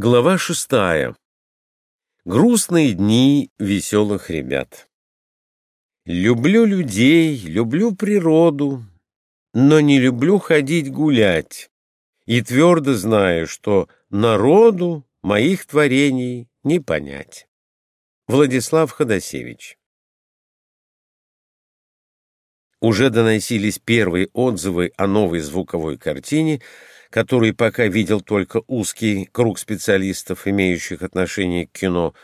Глава шестая. Грустные дни веселых ребят. Люблю людей, люблю природу, но не люблю ходить гулять, и твердо знаю, что народу моих творений не понять. Владислав Ходосевич. Уже доносились первые отзывы о новой звуковой картине — который пока видел только узкий круг специалистов, имеющих отношение к кино.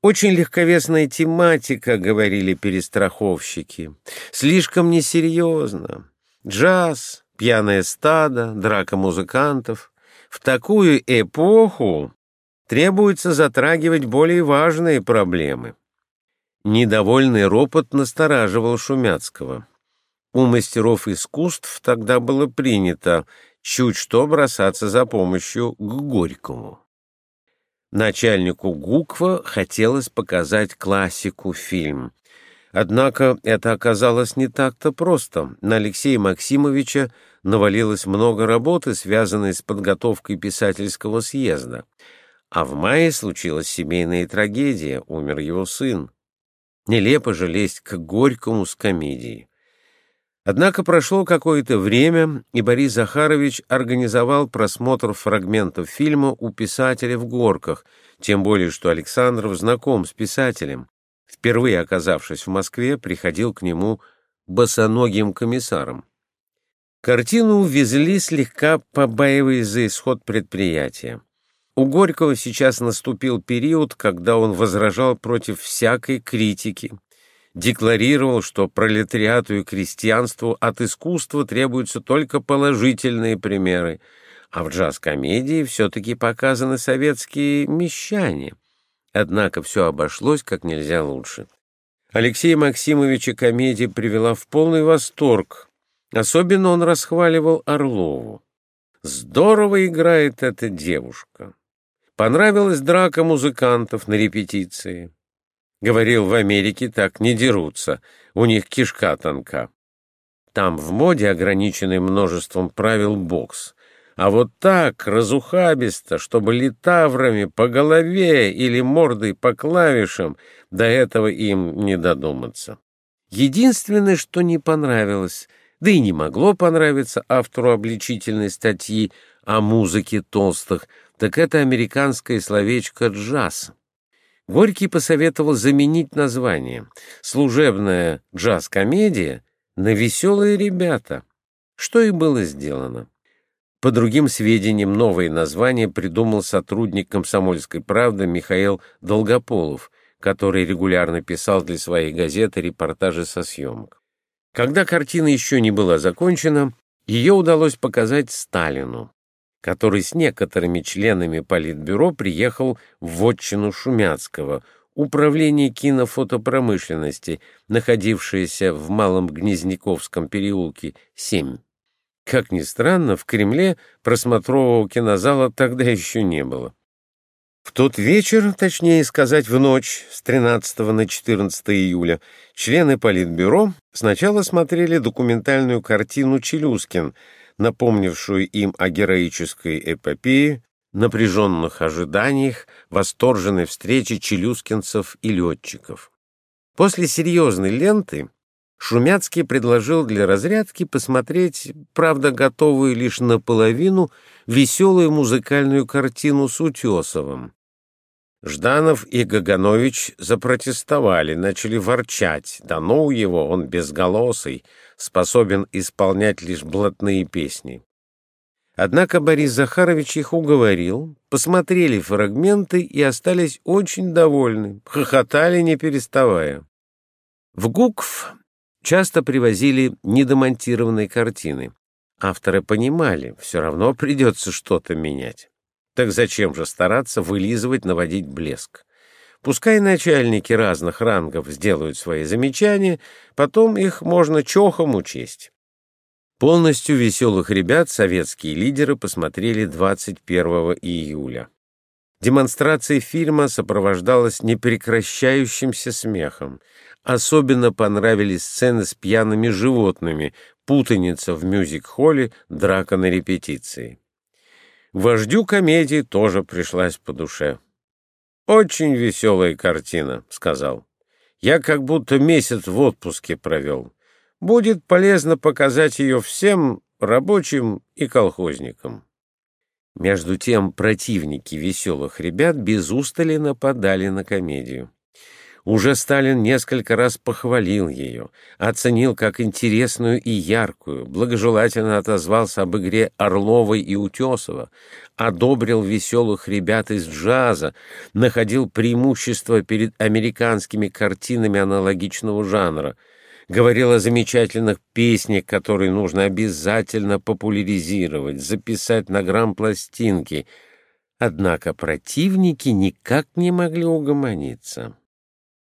Очень легковесная тематика, говорили перестраховщики. Слишком несерьезно. Джаз, пьяное стадо, драка музыкантов. В такую эпоху требуется затрагивать более важные проблемы. Недовольный ропот настораживал Шумяцкого. У мастеров искусств тогда было принято чуть что бросаться за помощью к Горькому. Начальнику ГУКВа хотелось показать классику фильм. Однако это оказалось не так-то просто. На Алексея Максимовича навалилось много работы, связанной с подготовкой писательского съезда. А в мае случилась семейная трагедия, умер его сын. Нелепо же лезть к Горькому с комедией. Однако прошло какое-то время, и Борис Захарович организовал просмотр фрагментов фильма у писателя в Горках, тем более что Александров знаком с писателем. Впервые оказавшись в Москве, приходил к нему босоногим комиссаром. Картину увезли слегка побаиваясь за исход предприятия. У Горького сейчас наступил период, когда он возражал против всякой критики, декларировал, что пролетариату и крестьянству от искусства требуются только положительные примеры, а в джаз-комедии все-таки показаны советские мещане. Однако все обошлось как нельзя лучше. Алексея Максимовича комедия привела в полный восторг. Особенно он расхваливал Орлову. Здорово играет эта девушка. Понравилась драка музыкантов на репетиции. Говорил, в Америке так не дерутся, у них кишка тонка. Там в моде ограниченный множеством правил бокс. А вот так, разухабисто, чтобы литаврами по голове или мордой по клавишам, до этого им не додуматься. Единственное, что не понравилось, да и не могло понравиться автору обличительной статьи о музыке толстых, так это американское словечко «джаз». Горький посоветовал заменить название «Служебная джаз-комедия» на «Веселые ребята», что и было сделано. По другим сведениям, новое название придумал сотрудник «Комсомольской правды» Михаил Долгополов, который регулярно писал для своей газеты репортажи со съемок. Когда картина еще не была закончена, ее удалось показать Сталину который с некоторыми членами Политбюро приехал в вотчину Шумяцкого, управление кинофотопромышленности, находившееся в Малом Гнезняковском переулке, 7. Как ни странно, в Кремле просмотрового кинозала тогда еще не было. В тот вечер, точнее сказать, в ночь с 13 на 14 июля, члены Политбюро сначала смотрели документальную картину «Челюскин», напомнившую им о героической эпопее, напряженных ожиданиях, восторженной встрече челюскинцев и летчиков. После серьезной ленты Шумяцкий предложил для разрядки посмотреть, правда, готовую лишь наполовину, веселую музыкальную картину с Утесовым. Жданов и Гаганович запротестовали, начали ворчать. Да ну его, он безголосый, способен исполнять лишь блатные песни. Однако Борис Захарович их уговорил, посмотрели фрагменты и остались очень довольны, хохотали не переставая. В ГУКВ часто привозили недомонтированные картины. Авторы понимали, все равно придется что-то менять. Так зачем же стараться вылизывать, наводить блеск? Пускай начальники разных рангов сделают свои замечания, потом их можно чохом учесть. Полностью веселых ребят советские лидеры посмотрели 21 июля. Демонстрация фильма сопровождалась непрекращающимся смехом. Особенно понравились сцены с пьяными животными, путаница в мюзик-холле, драка на репетиции. Вождю комедии тоже пришлась по душе. «Очень веселая картина», — сказал. «Я как будто месяц в отпуске провел. Будет полезно показать ее всем рабочим и колхозникам». Между тем противники веселых ребят без устали нападали на комедию. Уже Сталин несколько раз похвалил ее, оценил как интересную и яркую, благожелательно отозвался об игре Орловой и Утесова, одобрил веселых ребят из джаза, находил преимущество перед американскими картинами аналогичного жанра, говорил о замечательных песнях, которые нужно обязательно популяризировать, записать на грамм-пластинки. Однако противники никак не могли угомониться.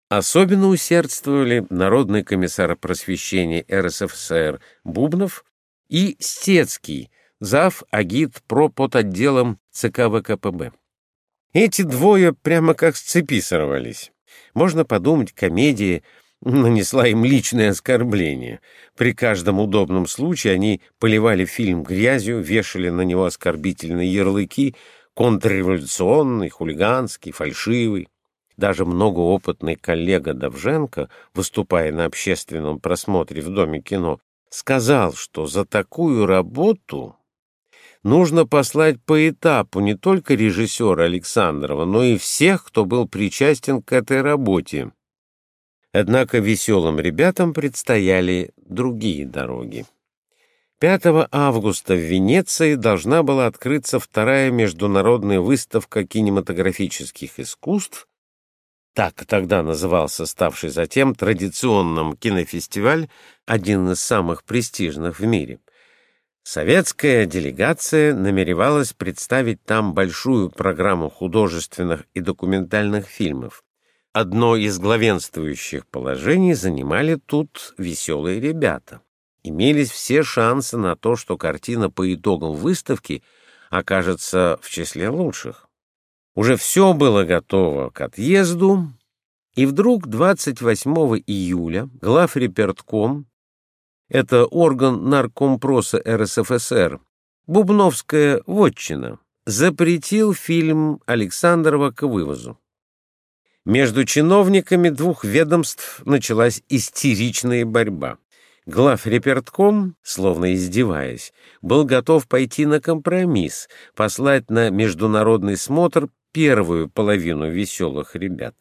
Особенно усердствовали Народный комиссар просвещения РСФСР Бубнов и Стецкий, зав. агит про под отделом ЦК ВКПБ. Эти двое прямо как с цепи сорвались. Можно подумать, комедия нанесла им личное оскорбление. При каждом удобном случае они поливали фильм грязью, вешали на него оскорбительные ярлыки контрреволюционный, хулиганский, фальшивый. Даже многоопытный коллега Довженко, выступая на общественном просмотре в Доме кино, сказал, что за такую работу нужно послать по этапу не только режиссера Александрова, но и всех, кто был причастен к этой работе. Однако веселым ребятам предстояли другие дороги. 5 августа в Венеции должна была открыться вторая международная выставка кинематографических искусств, так тогда назывался ставший затем традиционным кинофестиваль, один из самых престижных в мире. Советская делегация намеревалась представить там большую программу художественных и документальных фильмов. Одно из главенствующих положений занимали тут веселые ребята. Имелись все шансы на то, что картина по итогам выставки окажется в числе лучших. Уже все было готово к отъезду, и вдруг 28 июля главрепертком, это орган наркомпроса РСФСР, Бубновская вотчина, запретил фильм Александрова к вывозу. Между чиновниками двух ведомств началась истеричная борьба. Главрепертком, словно издеваясь, был готов пойти на компромисс, послать на международный смотр первую половину веселых ребят.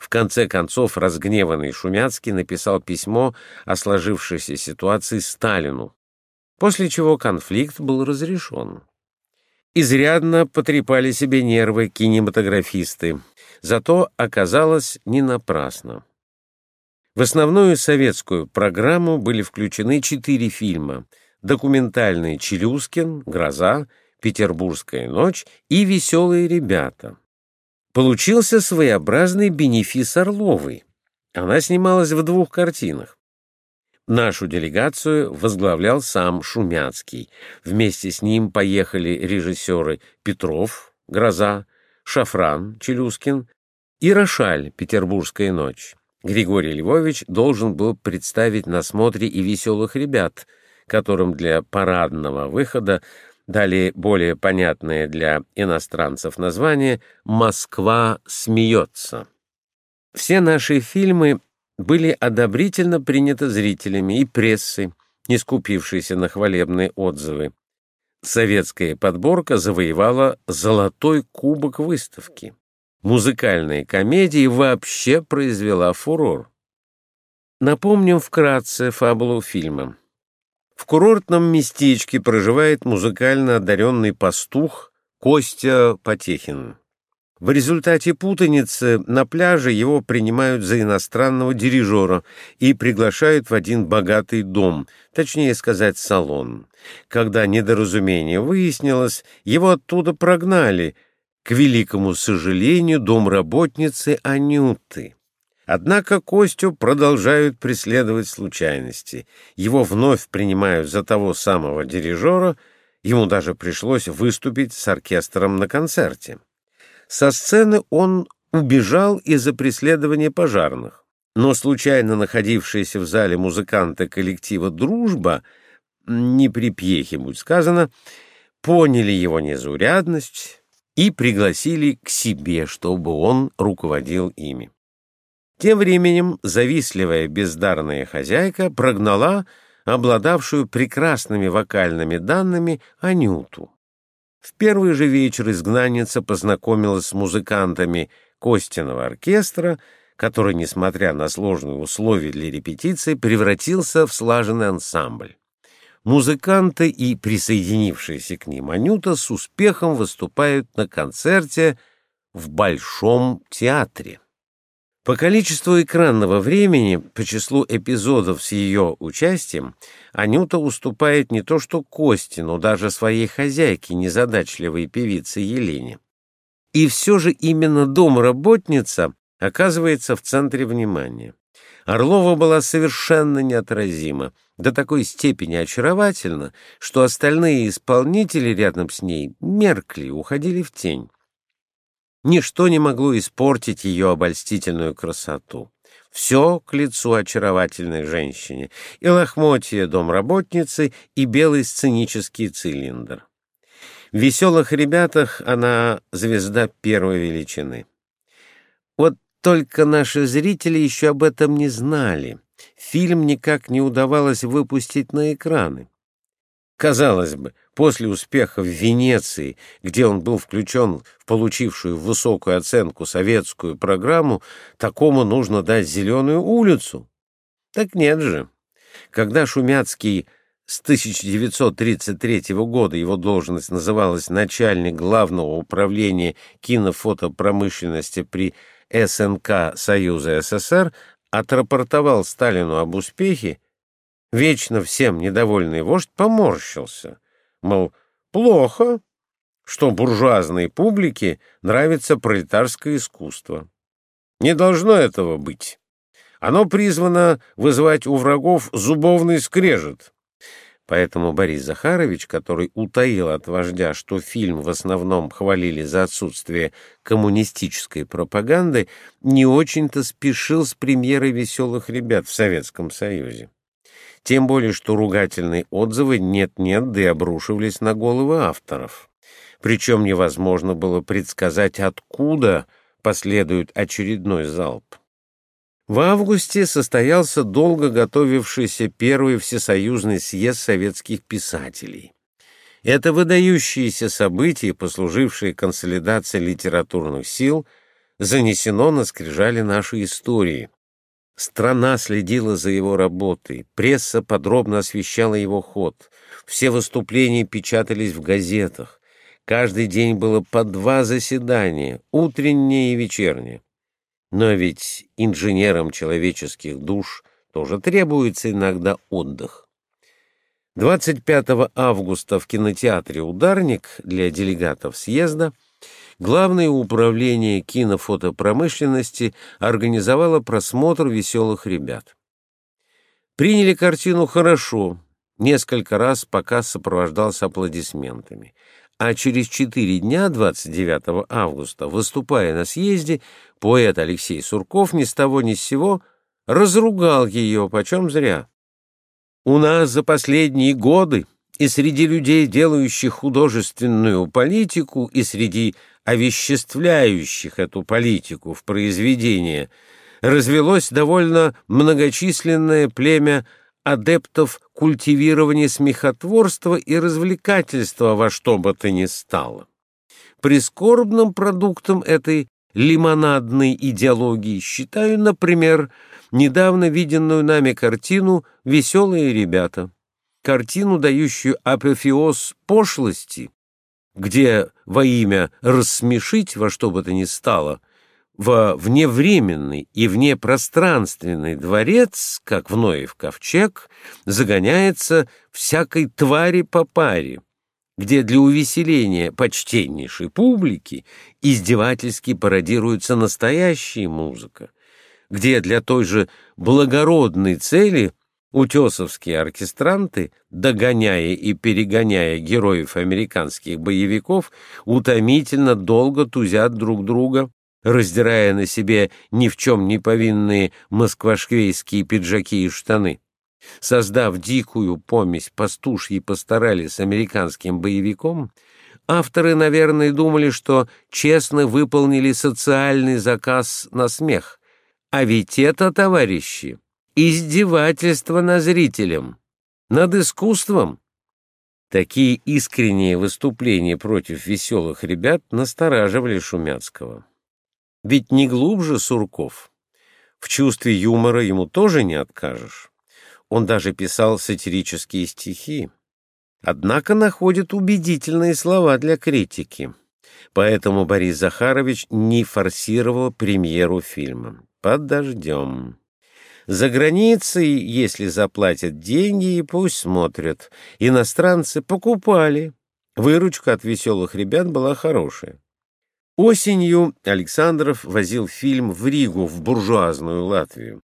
В конце концов, разгневанный Шумяцкий написал письмо о сложившейся ситуации Сталину, после чего конфликт был разрешен. Изрядно потрепали себе нервы кинематографисты, зато оказалось не напрасно. В основную советскую программу были включены четыре фильма документальный «Челюскин», «Гроза», «Петербургская ночь» и «Веселые ребята». Получился своеобразный бенефис Орловой. Она снималась в двух картинах. Нашу делегацию возглавлял сам Шумяцкий. Вместе с ним поехали режиссеры Петров, «Гроза», Шафран, Челюскин и Рошаль, «Петербургская ночь». Григорий Львович должен был представить на смотре и веселых ребят, которым для парадного выхода дали более понятное для иностранцев название «Москва смеется». Все наши фильмы были одобрительно приняты зрителями и прессой, не скупившейся на хвалебные отзывы. Советская подборка завоевала «Золотой кубок выставки». Музыкальная комедия вообще произвела фурор. Напомним вкратце фабулу фильма. В курортном местечке проживает музыкально одаренный пастух Костя Потехин. В результате путаницы на пляже его принимают за иностранного дирижера и приглашают в один богатый дом, точнее сказать, салон. Когда недоразумение выяснилось, его оттуда прогнали, к великому сожалению, домработницы Анюты. Однако Костю продолжают преследовать случайности. Его вновь принимают за того самого дирижера, ему даже пришлось выступить с оркестром на концерте. Со сцены он убежал из-за преследования пожарных, но случайно находившиеся в зале музыканты коллектива «Дружба», не при пьехе, будь сказано, поняли его незаурядность и пригласили к себе, чтобы он руководил ими. Тем временем завистливая бездарная хозяйка прогнала обладавшую прекрасными вокальными данными Анюту. В первый же вечер изгнанница познакомилась с музыкантами Костиного оркестра, который, несмотря на сложные условия для репетиции, превратился в слаженный ансамбль. Музыканты и присоединившиеся к ним Анюта с успехом выступают на концерте в Большом театре. По количеству экранного времени, по числу эпизодов с ее участием, Анюта уступает не то что Кости, но даже своей хозяйке, незадачливой певице Елене. И все же именно домработница оказывается в центре внимания. Орлова была совершенно неотразима, до такой степени очаровательна, что остальные исполнители рядом с ней меркли, уходили в тень. Ничто не могло испортить ее обольстительную красоту. Все к лицу очаровательной женщине, и лохмотья домработницы, и белый сценический цилиндр. В «Веселых ребятах» она звезда первой величины. Вот только наши зрители еще об этом не знали. Фильм никак не удавалось выпустить на экраны. Казалось бы, после успеха в Венеции, где он был включен в получившую высокую оценку советскую программу, такому нужно дать зеленую улицу. Так нет же. Когда Шумяцкий с 1933 года его должность называлась начальник главного управления кинофотопромышленности при СНК Союза СССр, отрапортовал Сталину об успехе, Вечно всем недовольный вождь поморщился, мол, плохо, что буржуазной публике нравится пролетарское искусство. Не должно этого быть. Оно призвано вызывать у врагов зубовный скрежет. Поэтому Борис Захарович, который утаил от вождя, что фильм в основном хвалили за отсутствие коммунистической пропаганды, не очень-то спешил с премьерой «Веселых ребят» в Советском Союзе. Тем более, что ругательные отзывы нет-нет, да и обрушивались на головы авторов. Причем невозможно было предсказать, откуда последует очередной залп. В августе состоялся долго готовившийся первый всесоюзный съезд советских писателей. Это выдающееся событие, послужившее консолидацией литературных сил, занесено на скрижали нашей истории, Страна следила за его работой, пресса подробно освещала его ход, все выступления печатались в газетах, каждый день было по два заседания, утреннее и вечернее. Но ведь инженерам человеческих душ тоже требуется иногда отдых. 25 августа в кинотеатре «Ударник» для делегатов съезда – Главное управление кинофотопромышленности организовало просмотр «Веселых ребят». Приняли картину хорошо, несколько раз показ сопровождался аплодисментами. А через четыре дня, 29 августа, выступая на съезде, поэт Алексей Сурков ни с того ни с сего разругал ее, почем зря. «У нас за последние годы и среди людей, делающих художественную политику, и среди овеществляющих эту политику в произведение, развелось довольно многочисленное племя адептов культивирования смехотворства и развлекательства во что бы то ни стало. Прискорбным продуктом этой лимонадной идеологии считаю, например, недавно виденную нами картину «Веселые ребята», картину, дающую апофеоз пошлости, где во имя рассмешить во что бы то ни стало, во вневременный и внепространственный дворец, как в Ноев ковчег, загоняется всякой твари по паре, где для увеселения почтеннейшей публики издевательски пародируется настоящая музыка, где для той же благородной цели Утесовские оркестранты, догоняя и перегоняя героев американских боевиков, утомительно долго тузят друг друга, раздирая на себе ни в чем не повинные москвашквейские пиджаки и штаны. Создав дикую помесь пастушьей постарали с американским боевиком, авторы, наверное, думали, что честно выполнили социальный заказ на смех. А ведь это, товарищи, издевательство над зрителем, над искусством. Такие искренние выступления против веселых ребят настораживали Шумяцкого. Ведь не глубже Сурков. В чувстве юмора ему тоже не откажешь. Он даже писал сатирические стихи. Однако находит убедительные слова для критики. Поэтому Борис Захарович не форсировал премьеру фильма. Подождем. За границей, если заплатят деньги, пусть смотрят. Иностранцы покупали. Выручка от веселых ребят была хорошая. Осенью Александров возил фильм в Ригу, в буржуазную Латвию.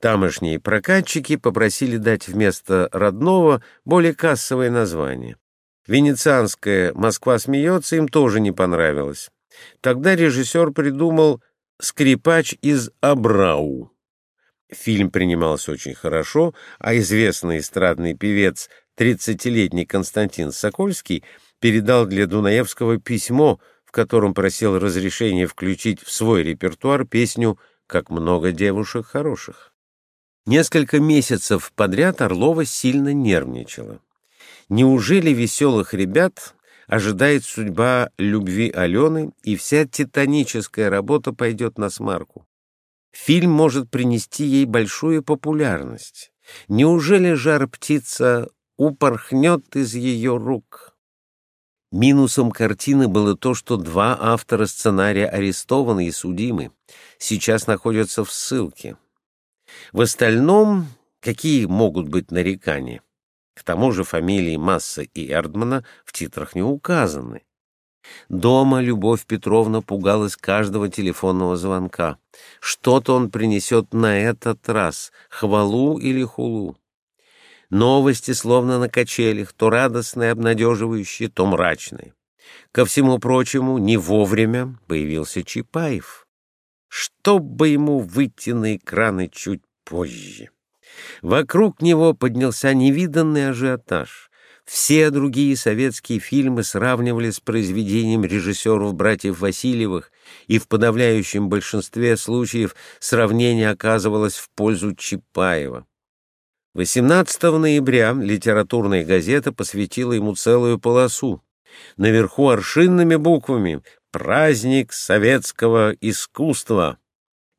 Тамошние прокатчики попросили дать вместо родного более кассовое название. Венецианская «Москва смеется» им тоже не понравилось. Тогда режиссер придумал «Скрипач из Абрау». Фильм принимался очень хорошо, а известный эстрадный певец, 30-летний Константин Сокольский, передал для Дунаевского письмо, в котором просил разрешения включить в свой репертуар песню «Как много девушек хороших». Несколько месяцев подряд Орлова сильно нервничала. Неужели веселых ребят ожидает судьба любви Алены, и вся титаническая работа пойдет на смарку? Фильм может принести ей большую популярность. Неужели жар-птица упорхнет из ее рук? Минусом картины было то, что два автора сценария арестованы и судимы, сейчас находятся в ссылке. В остальном, какие могут быть нарекания? К тому же фамилии Масса и Эрдмана в титрах не указаны. Дома Любовь Петровна пугалась каждого телефонного звонка. Что-то он принесет на этот раз, хвалу или хулу. Новости словно на качелях, то радостные, обнадеживающие, то мрачные. Ко всему прочему, не вовремя появился Чапаев. Чтобы ему выйти на экраны чуть позже. Вокруг него поднялся невиданный ажиотаж. Все другие советские фильмы сравнивали с произведением режиссеров братьев Васильевых, и в подавляющем большинстве случаев сравнение оказывалось в пользу Чапаева. 18 ноября литературная газета посвятила ему целую полосу. Наверху аршинными буквами «Праздник советского искусства»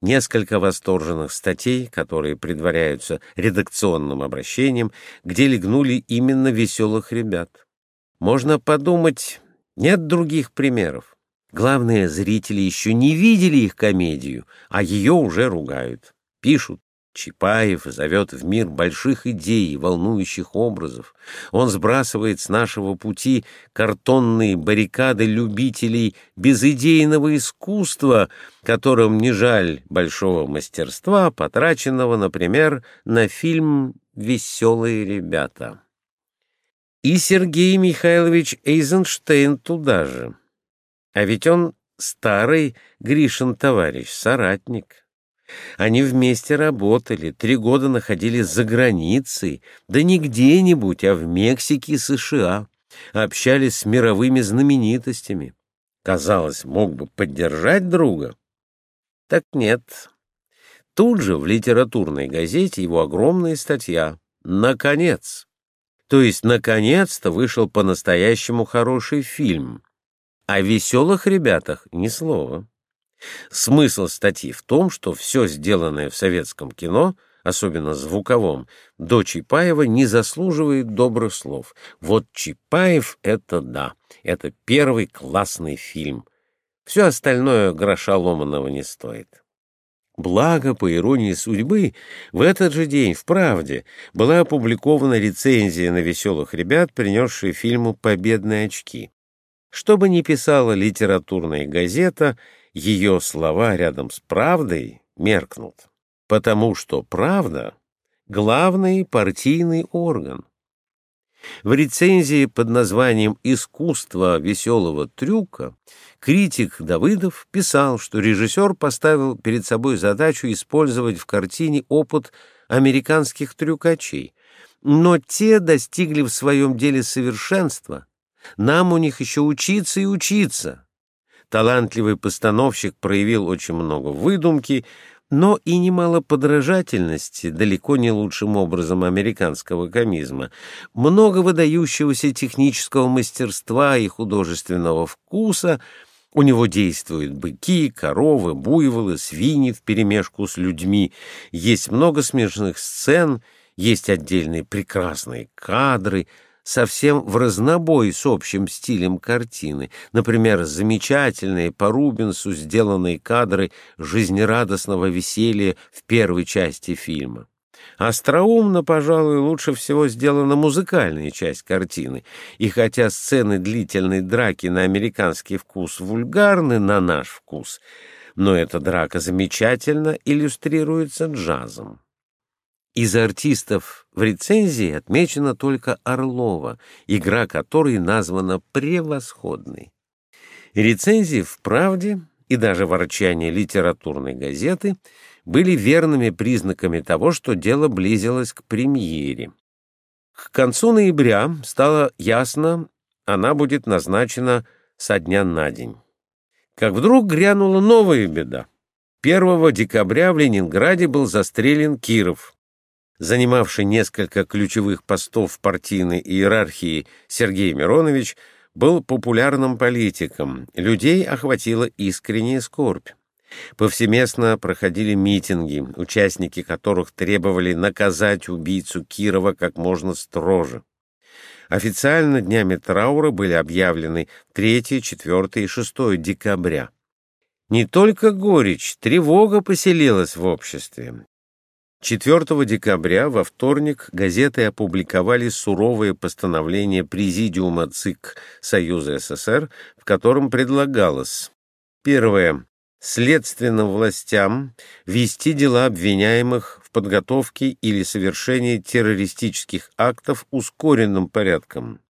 несколько восторженных статей, которые предваряются редакционным обращением, где легнули именно веселых ребят. Можно подумать, нет других примеров. Главное, зрители еще не видели их комедию, а ее уже ругают. Пишут, Чапаев зовет в мир больших идей и волнующих образов. Он сбрасывает с нашего пути картонные баррикады любителей безыдейного искусства, которым не жаль большого мастерства, потраченного, например, на фильм «Веселые ребята». И Сергей Михайлович Эйзенштейн туда же. А ведь он старый Гришин товарищ, соратник. Они вместе работали, три года находились за границей, да не где-нибудь, а в Мексике и США, общались с мировыми знаменитостями. Казалось, мог бы поддержать друга. Так нет. Тут же в литературной газете его огромная статья «Наконец». То есть, наконец-то вышел по-настоящему хороший фильм. О веселых ребятах ни слова. Смысл статьи в том, что все сделанное в советском кино, особенно звуковом, до Чапаева не заслуживает добрых слов. Вот Чапаев — это да, это первый классный фильм. Все остальное гроша ломаного не стоит. Благо, по иронии судьбы, в этот же день в «Правде» была опубликована рецензия на «Веселых ребят», принесшая фильму «Победные очки». Что бы ни писала литературная газета — ее слова рядом с правдой меркнут, потому что правда — главный партийный орган. В рецензии под названием «Искусство веселого трюка» критик Давыдов писал, что режиссер поставил перед собой задачу использовать в картине опыт американских трюкачей. Но те достигли в своем деле совершенства. Нам у них еще учиться и учиться. Талантливый постановщик проявил очень много выдумки, но и немало подражательности, далеко не лучшим образом американского комизма, много выдающегося технического мастерства и художественного вкуса — у него действуют быки, коровы, буйволы, свиньи вперемешку с людьми. Есть много смешных сцен, есть отдельные прекрасные кадры, совсем в разнобой с общим стилем картины. Например, замечательные по Рубенсу сделанные кадры жизнерадостного веселья в первой части фильма. Остроумно, пожалуй, лучше всего сделана музыкальная часть картины, и хотя сцены длительной драки на американский вкус вульгарны на наш вкус, но эта драка замечательно иллюстрируется джазом. Из артистов в рецензии отмечена только Орлова, игра которой названа превосходной. Рецензии в «Правде» и даже ворчание литературной газеты — были верными признаками того, что дело близилось к премьере. К концу ноября стало ясно, она будет назначена со дня на день. Как вдруг грянула новая беда. 1 декабря в Ленинграде был застрелен Киров. Занимавший несколько ключевых постов в партийной иерархии Сергей Миронович был популярным политиком, людей охватила искренняя скорбь. Повсеместно проходили митинги, участники которых требовали наказать убийцу Кирова как можно строже. Официально днями траура были объявлены 3, 4 и 6 декабря. Не только горечь, тревога поселилась в обществе. 4 декабря во вторник газеты опубликовали суровое постановление Президиума ЦИК Союза СССР, в котором предлагалось Первое следственным властям вести дела обвиняемых в подготовке или совершении террористических актов ускоренным порядком.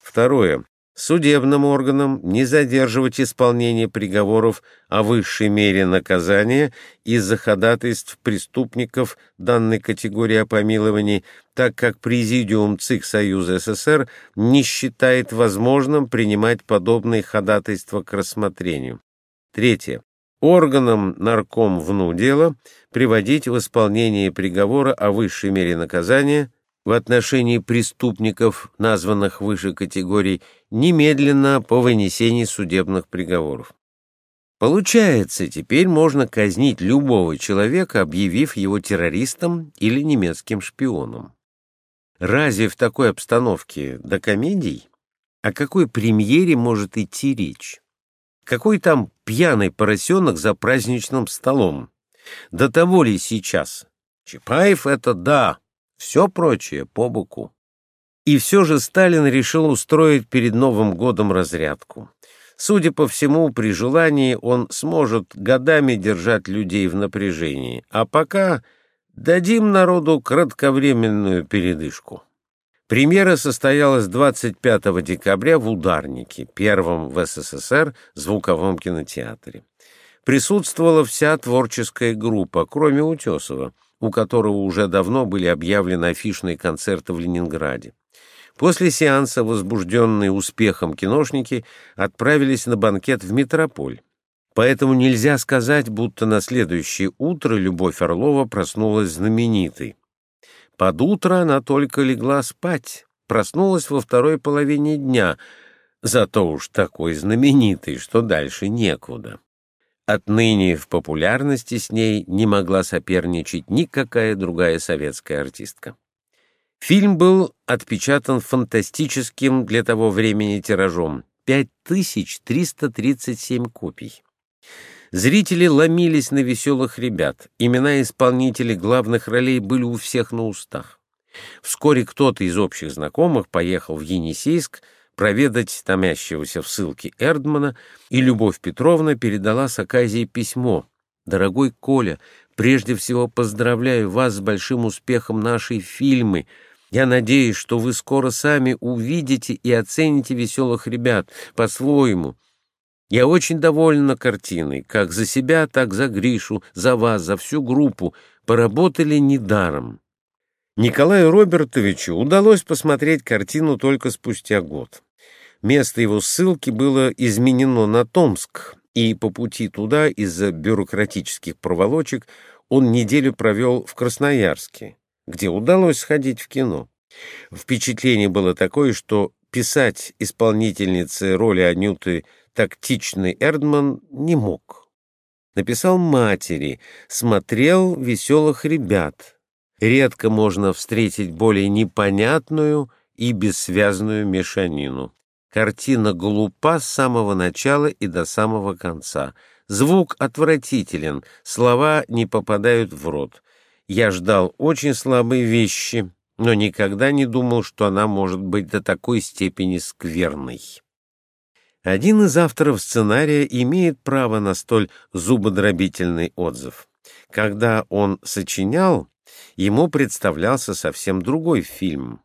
Второе. Судебным органам не задерживать исполнение приговоров о высшей мере наказания из-за ходатайств преступников данной категории о помиловании, так как Президиум ЦИК Союза СССР не считает возможным принимать подобные ходатайства к рассмотрению. Третье органам нарком вну дела приводить в исполнение приговора о высшей мере наказания в отношении преступников, названных выше категорий, немедленно по вынесении судебных приговоров. Получается, теперь можно казнить любого человека, объявив его террористом или немецким шпионом. Разве в такой обстановке до комедий? О какой премьере может идти речь? Какой там пьяный поросенок за праздничным столом? До того ли сейчас? Чапаев — это да, все прочее по боку. И все же Сталин решил устроить перед Новым годом разрядку. Судя по всему, при желании он сможет годами держать людей в напряжении, а пока дадим народу кратковременную передышку. Премьера состоялась 25 декабря в «Ударнике», первом в СССР звуковом кинотеатре. Присутствовала вся творческая группа, кроме Утесова, у которого уже давно были объявлены афишные концерты в Ленинграде. После сеанса, возбужденные успехом киношники, отправились на банкет в метрополь. Поэтому нельзя сказать, будто на следующее утро Любовь Орлова проснулась знаменитой. Под утро она только легла спать, проснулась во второй половине дня, зато уж такой знаменитый, что дальше некуда. Отныне в популярности с ней не могла соперничать никакая другая советская артистка. Фильм был отпечатан фантастическим для того времени тиражом — 5337 копий. Зрители ломились на веселых ребят. Имена исполнителей главных ролей были у всех на устах. Вскоре кто-то из общих знакомых поехал в Енисейск проведать томящегося в ссылке Эрдмана, и Любовь Петровна передала с Аказии письмо. «Дорогой Коля, прежде всего поздравляю вас с большим успехом нашей фильмы. Я надеюсь, что вы скоро сами увидите и оцените веселых ребят по-своему». Я очень довольна картиной, как за себя, так за Гришу, за вас, за всю группу. поработали недаром. Николаю Робертовичу удалось посмотреть картину только спустя год. Место его ссылки было изменено на Томск, и по пути туда из-за бюрократических проволочек он неделю провел в Красноярске, где удалось сходить в кино. Впечатление было такое, что писать исполнительнице роли Анюты тактичный Эрдман не мог. Написал матери, смотрел «Веселых ребят». Редко можно встретить более непонятную и бессвязную мешанину. Картина глупа с самого начала и до самого конца. Звук отвратителен, слова не попадают в рот. Я ждал очень слабые вещи, но никогда не думал, что она может быть до такой степени скверной. Один из авторов сценария имеет право на столь зубодробительный отзыв. Когда он сочинял, ему представлялся совсем другой фильм.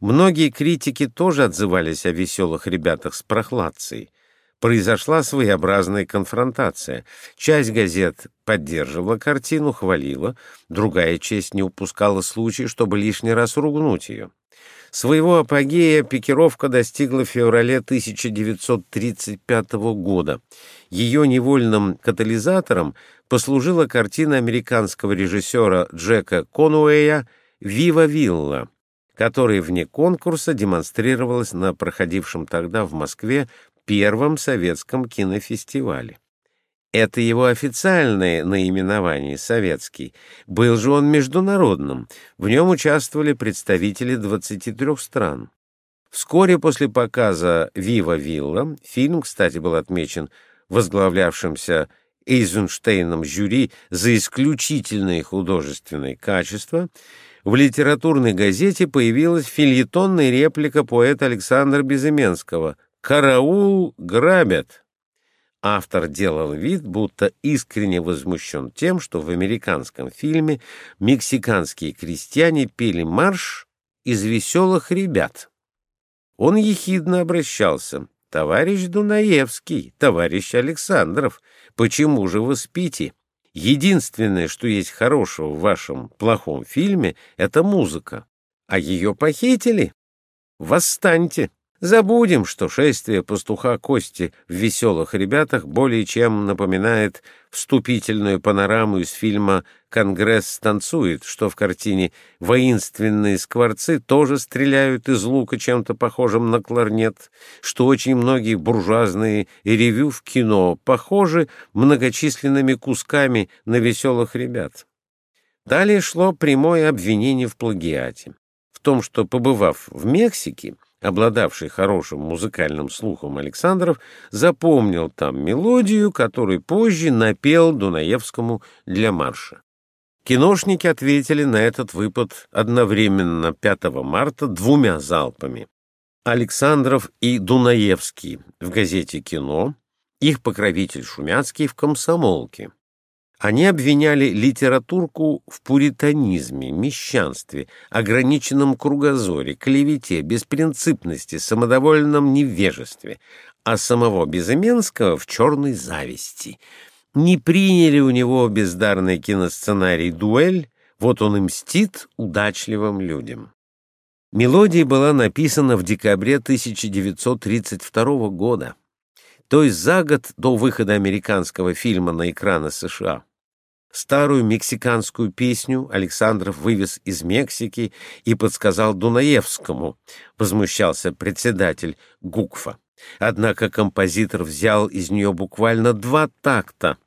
Многие критики тоже отзывались о веселых ребятах с прохладцей. Произошла своеобразная конфронтация. Часть газет поддерживала картину, хвалила, другая часть не упускала случая, чтобы лишний раз ругнуть ее. Своего апогея пикировка достигла в феврале 1935 года. Ее невольным катализатором послужила картина американского режиссера Джека Конуэя «Вива Вилла», которая вне конкурса демонстрировалась на проходившем тогда в Москве первом советском кинофестивале. Это его официальное наименование «советский». Был же он международным. В нем участвовали представители 23 стран. Вскоре после показа «Вива Вилла» фильм, кстати, был отмечен возглавлявшимся Эйзенштейном жюри за исключительные художественные качества, в литературной газете появилась фильетонная реплика поэта Александра Безыменского «Караул грабят». Автор делал вид, будто искренне возмущен тем, что в американском фильме мексиканские крестьяне пели марш из веселых ребят. Он ехидно обращался. «Товарищ Дунаевский, товарищ Александров, почему же вы спите?» Единственное, что есть хорошего в вашем плохом фильме, это музыка. А ее похитили? Восстаньте! Забудем, что шествие пастуха Кости в «Веселых ребятах» более чем напоминает вступительную панораму из фильма «Конгресс танцует», что в картине «Воинственные скворцы» тоже стреляют из лука чем-то похожим на кларнет, что очень многие буржуазные ревю в кино похожи многочисленными кусками на «Веселых ребят». Далее шло прямое обвинение в плагиате. В том, что, побывав в Мексике, обладавший хорошим музыкальным слухом Александров, запомнил там мелодию, которую позже напел Дунаевскому для марша. Киношники ответили на этот выпад одновременно 5 марта двумя залпами. Александров и Дунаевский в газете «Кино», их покровитель Шумяцкий в «Комсомолке». Они обвиняли литературку в пуританизме, мещанстве, ограниченном кругозоре, клевете, беспринципности, самодовольном невежестве, а самого Безыменского в черной зависти. Не приняли у него бездарный киносценарий «Дуэль», вот он и мстит удачливым людям. Мелодия была написана в декабре 1932 года, то есть за год до выхода американского фильма на экраны США. Старую мексиканскую песню Александров вывез из Мексики и подсказал Дунаевскому, возмущался председатель Гукфа. Однако композитор взял из нее буквально два такта.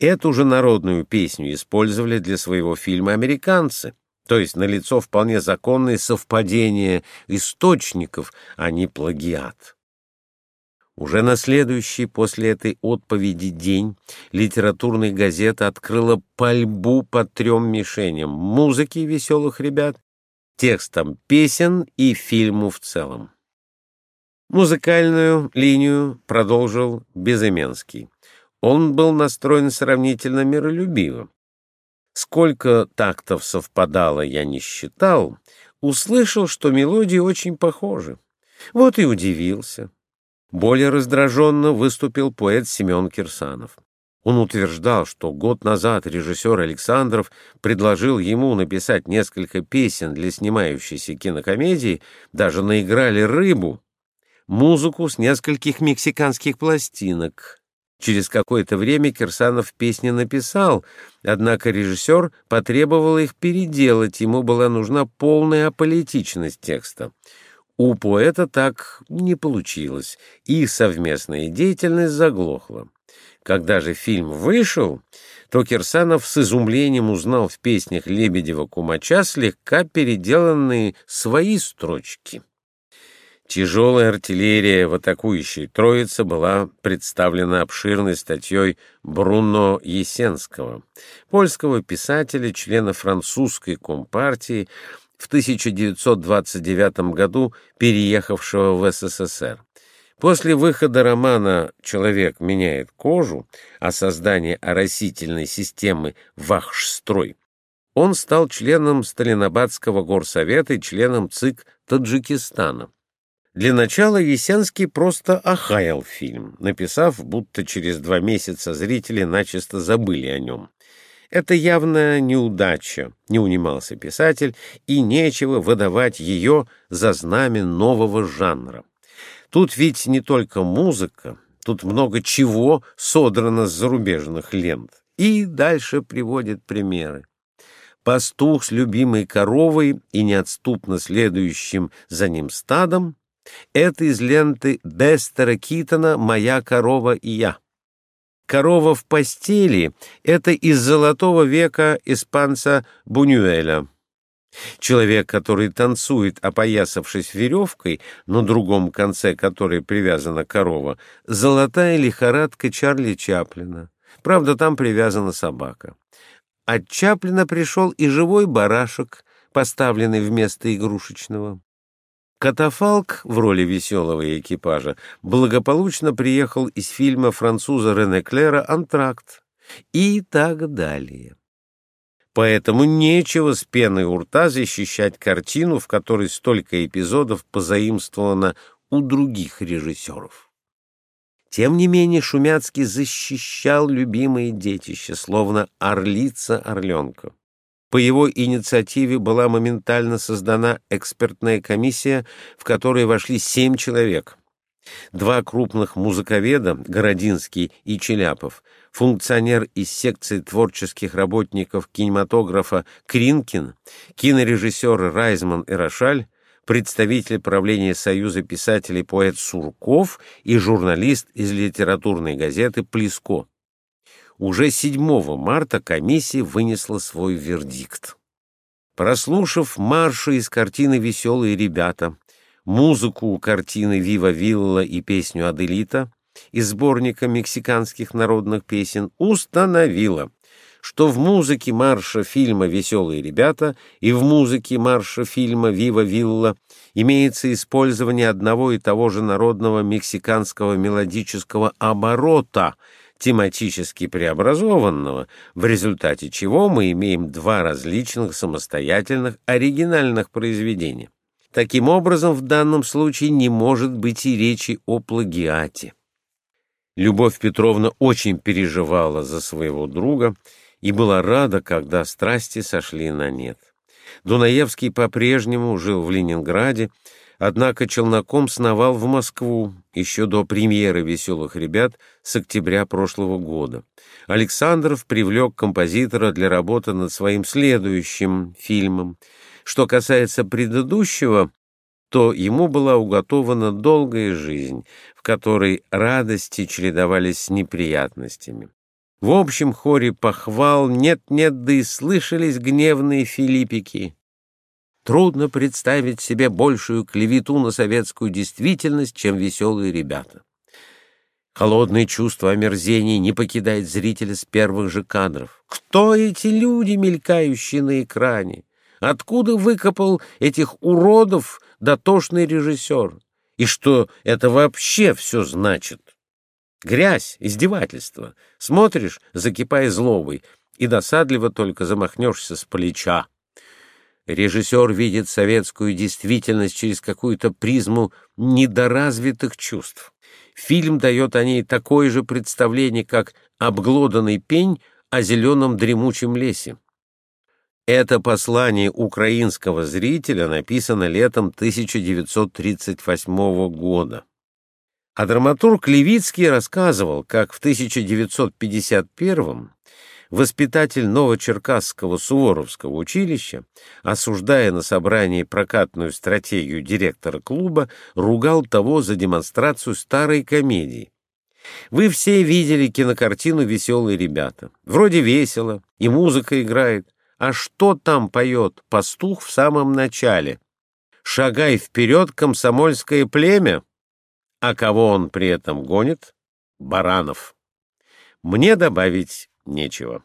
Эту же народную песню использовали для своего фильма американцы, то есть налицо вполне законное совпадение источников, а не плагиат. Уже на следующий после этой отповеди день литературная газета открыла пальбу по трем мишеням — музыки веселых ребят, текстам песен и фильму в целом. Музыкальную линию продолжил Безыменский. Он был настроен сравнительно миролюбиво. Сколько тактов совпадало, я не считал, услышал, что мелодии очень похожи. Вот и удивился. Более раздраженно выступил поэт Семен Кирсанов. Он утверждал, что год назад режиссер Александров предложил ему написать несколько песен для снимающейся кинокомедии, даже наиграли «Рыбу», музыку с нескольких мексиканских пластинок. Через какое-то время Кирсанов песни написал, однако режиссер потребовал их переделать, ему была нужна полная аполитичность текста. У поэта так не получилось, их совместная деятельность заглохла. Когда же фильм вышел, то Кирсанов с изумлением узнал в песнях Лебедева-Кумача слегка переделанные свои строчки. Тяжелая артиллерия в атакующей троице была представлена обширной статьей Бруно Есенского, польского писателя, члена французской компартии, в 1929 году переехавшего в СССР. После выхода романа «Человек меняет кожу» о создании оросительной системы «Вахшстрой» он стал членом Сталинобадского горсовета и членом ЦИК Таджикистана. Для начала Есенский просто охаял фильм, написав, будто через два месяца зрители начисто забыли о нем. Это явная неудача, не унимался писатель, и нечего выдавать ее за знамя нового жанра. Тут ведь не только музыка, тут много чего содрано с зарубежных лент. И дальше приводит примеры. Пастух с любимой коровой и неотступно следующим за ним стадом — это из ленты Бестера Китона «Моя корова и я». Корова в постели — это из золотого века испанца Бунюэля. Человек, который танцует, опоясавшись веревкой, на другом конце которой привязана корова, золотая лихорадка Чарли Чаплина. Правда, там привязана собака. От Чаплина пришел и живой барашек, поставленный вместо игрушечного. Катафалк в роли веселого экипажа благополучно приехал из фильма француза Рене Клера «Антракт» и так далее. Поэтому нечего с пеной у рта защищать картину, в которой столько эпизодов позаимствовано у других режиссеров. Тем не менее Шумяцкий защищал любимые детище, словно орлица-орленка. По его инициативе была моментально создана экспертная комиссия, в которой вошли семь человек. Два крупных музыковеда, Городинский и Челяпов, функционер из секции творческих работников кинематографа Кринкин, кинорежиссеры Райзман и Рошаль, представитель правления Союза писателей поэт Сурков и журналист из литературной газеты Плеско. Уже 7 марта комиссия вынесла свой вердикт. Прослушав марши из картины «Веселые ребята», музыку картины «Вива Вилла» и песню «Аделита», из сборника мексиканских народных песен установила, что в музыке марша фильма «Веселые ребята» и в музыке марша фильма «Вива Вилла» имеется использование одного и того же народного мексиканского мелодического оборота, тематически преобразованного, в результате чего мы имеем два различных самостоятельных оригинальных произведения. Таким образом, в данном случае не может быть и речи о плагиате. Любовь Петровна очень переживала за своего друга и была рада, когда страсти сошли на нет. Дунаевский по-прежнему жил в Ленинграде, однако челноком сновал в Москву еще до премьеры «Веселых ребят» с октября прошлого года. Александров привлек композитора для работы над своим следующим фильмом. Что касается предыдущего, то ему была уготована долгая жизнь, в которой радости чередовались с неприятностями. В общем хоре похвал нет-нет, да и слышались гневные филиппики. Трудно представить себе большую клевету на советскую действительность, чем веселые ребята. Холодное чувство омерзения не покидает зрителя с первых же кадров. Кто эти люди, мелькающие на экране? Откуда выкопал этих уродов дотошный режиссер? И что это вообще все значит? Грязь, издевательство. Смотришь, закипая злобой, и досадливо только замахнешься с плеча. Режиссер видит советскую действительность через какую-то призму недоразвитых чувств. Фильм дает о ней такое же представление, как «Обглоданный пень о зеленом дремучем лесе». Это послание украинского зрителя написано летом 1938 года. А драматург Левицкий рассказывал, как в 1951 воспитатель Новочеркасского Суворовского училища, осуждая на собрании прокатную стратегию директора клуба, ругал того за демонстрацию старой комедии. Вы все видели кинокартину «Веселые ребята». Вроде весело, и музыка играет. А что там поет пастух в самом начале? «Шагай вперед, комсомольское племя!» А кого он при этом гонит? Баранов. Мне добавить нечего.